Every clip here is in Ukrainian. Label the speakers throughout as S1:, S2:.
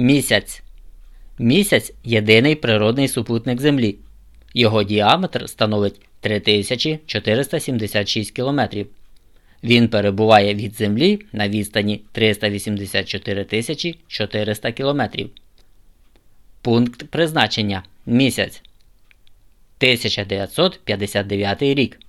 S1: Місяць. Місяць єдиний природний супутник Землі. Його діаметр становить 3476 км. Він перебуває від Землі на відстані 384 400 км. Пункт призначення місяць 1959 рік.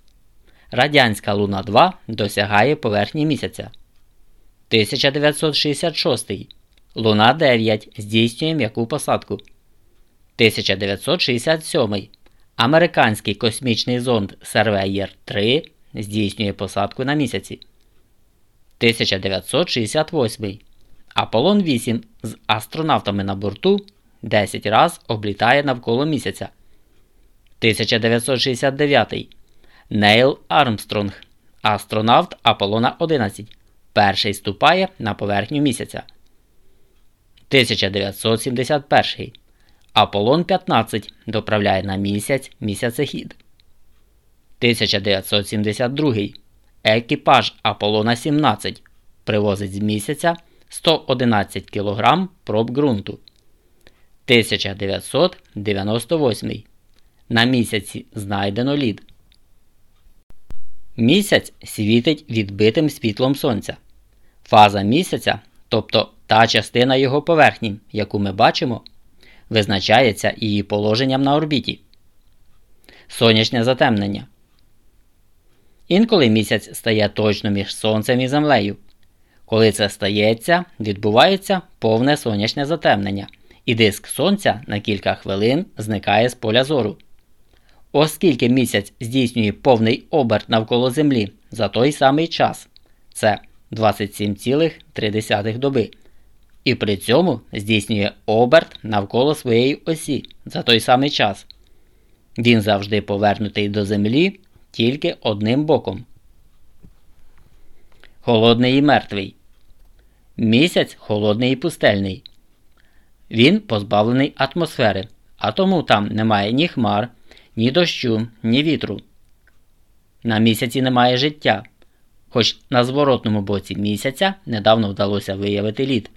S1: Радянська Луна 2 досягає поверхні місяця. 1966. Луна 9 здійснює м'яку посадку. 1967. Американський космічний зонд Surveyor 3 здійснює посадку на місяці. 1968. Аполлон 8 з астронавтами на борту 10 раз облітає навколо місяця. 1969. Нейл Армстронг, астронавт Аполлона 11. Перший ступає на поверхню місяця. 1971. Аполлон 15 доправляє на місяць місяцехід. 1972. Екіпаж Аполлона 17 привозить з місяця 111 кг проб ґрунту. 1998. На місяці знайдено лід. Місяць світить відбитим світлом сонця. Фаза місяця, тобто та частина його поверхні, яку ми бачимо, визначається її положенням на орбіті. Сонячне затемнення. Інколи місяць стає точно між сонцем і землею. Коли це стається, відбувається повне сонячне затемнення, і диск сонця на кілька хвилин зникає з поля зору. Оскільки місяць здійснює повний оберт навколо Землі за той самий час, це 27,3 доби, і при цьому здійснює оберт навколо своєї осі за той самий час. Він завжди повернутий до Землі тільки одним боком. Холодний і мертвий. Місяць холодний і пустельний. Він позбавлений атмосфери, а тому там немає ні хмар, ні дощу, ні вітру. На місяці немає життя, хоч на зворотному боці місяця недавно вдалося виявити лід.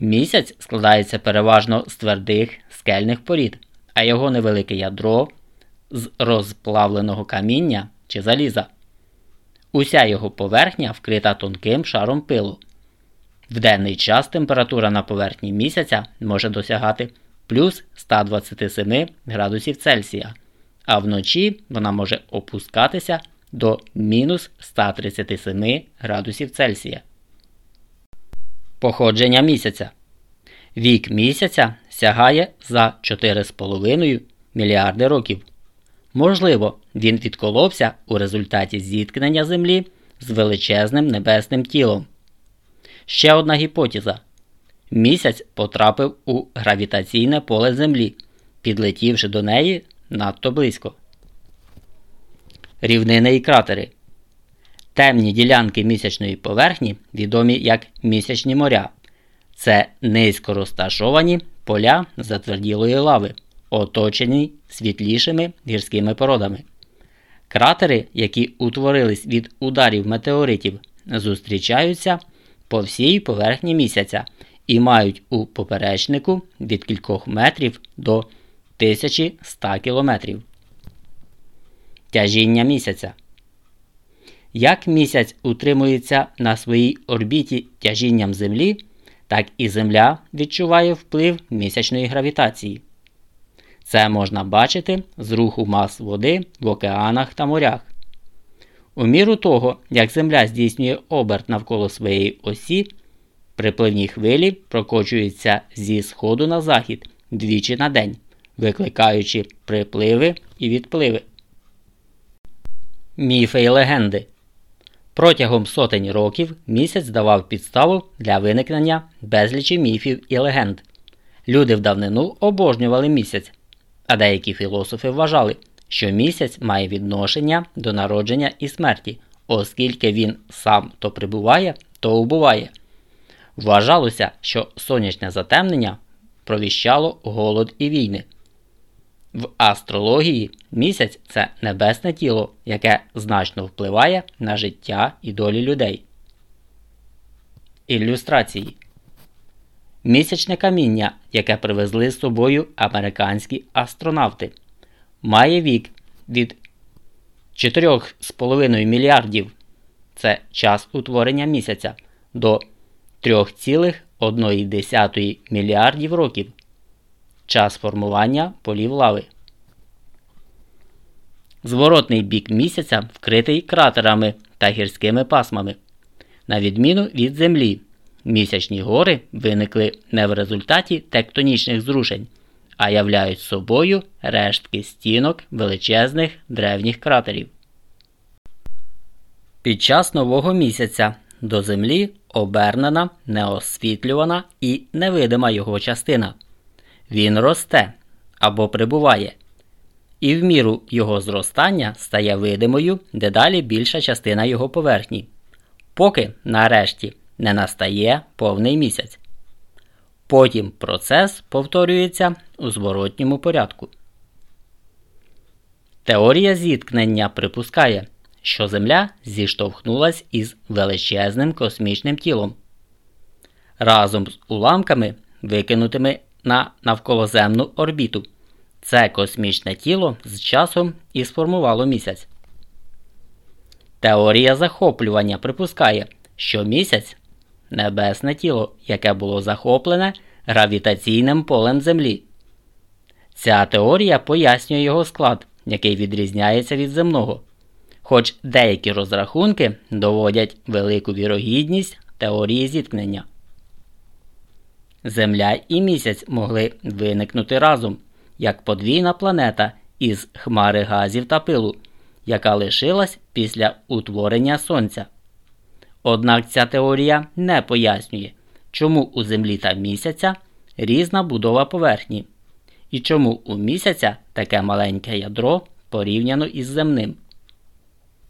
S1: Місяць складається переважно з твердих скельних порід, а його невелике ядро з розплавленого каміння чи заліза. Уся його поверхня вкрита тонким шаром пилу. В денний час температура на поверхні місяця може досягати плюс 127 градусів Цельсія, а вночі вона може опускатися до мінус 137 градусів Цельсія. Походження місяця. Вік місяця сягає за 4,5 мільярди років. Можливо, він відколовся у результаті зіткнення Землі з величезним небесним тілом. Ще одна гіпотеза. Місяць потрапив у гравітаційне поле Землі, підлетівши до неї надто близько. Рівнини і кратери. Темні ділянки місячної поверхні відомі як місячні моря. Це низько розташовані поля затверділої лави, оточені світлішими гірськими породами. Кратери, які утворились від ударів метеоритів, зустрічаються по всій поверхні місяця і мають у поперечнику від кількох метрів до 1100 кілометрів. Тяжіння місяця. Як місяць утримується на своїй орбіті тяжінням Землі, так і Земля відчуває вплив місячної гравітації. Це можна бачити з руху мас води в океанах та морях. У міру того, як Земля здійснює оберт навколо своєї осі, припливні хвилі прокочуються зі сходу на захід двічі на день, викликаючи припливи і відпливи. Міфи і легенди Протягом сотень років місяць давав підставу для виникнення безлічі міфів і легенд. Люди в давнину обожнювали місяць, а деякі філософи вважали, що місяць має відношення до народження і смерті, оскільки він сам то прибуває, то убуває. Вважалося, що сонячне затемнення провіщало голод і війни. В астрології місяць це небесне тіло, яке значно впливає на життя і долі людей. Ілюстрації Місячне каміння, яке привезли з собою американські астронавти, має вік від 4,5 мільярдів це час утворення місяця до 3,1 мільярдів років. Час формування полів лави. Зворотний бік місяця вкритий кратерами та гірськими пасмами. На відміну від Землі, місячні гори виникли не в результаті тектонічних зрушень, а являють собою рештки стінок величезних древніх кратерів. Під час нового місяця до Землі обернена, неосвітлювана і невидима його частина. Він росте або прибуває, і в міру його зростання стає видимою дедалі більша частина його поверхні, поки нарешті не настає повний місяць. Потім процес повторюється у зворотньому порядку. Теорія зіткнення припускає, що Земля зіштовхнулась із величезним космічним тілом. Разом з уламками, викинутими на навколоземну орбіту. Це космічне тіло з часом і сформувало місяць. Теорія захоплювання припускає, що місяць небесне тіло, яке було захоплене гравітаційним полем Землі. Ця теорія пояснює його склад, який відрізняється від земного. Хоч деякі розрахунки доводять велику вірогідність теорії зіткнення. Земля і місяць могли виникнути разом як подвійна планета із хмари газів та пилу, яка лишилась після утворення Сонця. Однак ця теорія не пояснює, чому у Землі та місяця різна будова поверхні, і чому у місяця таке маленьке ядро порівняно із земним.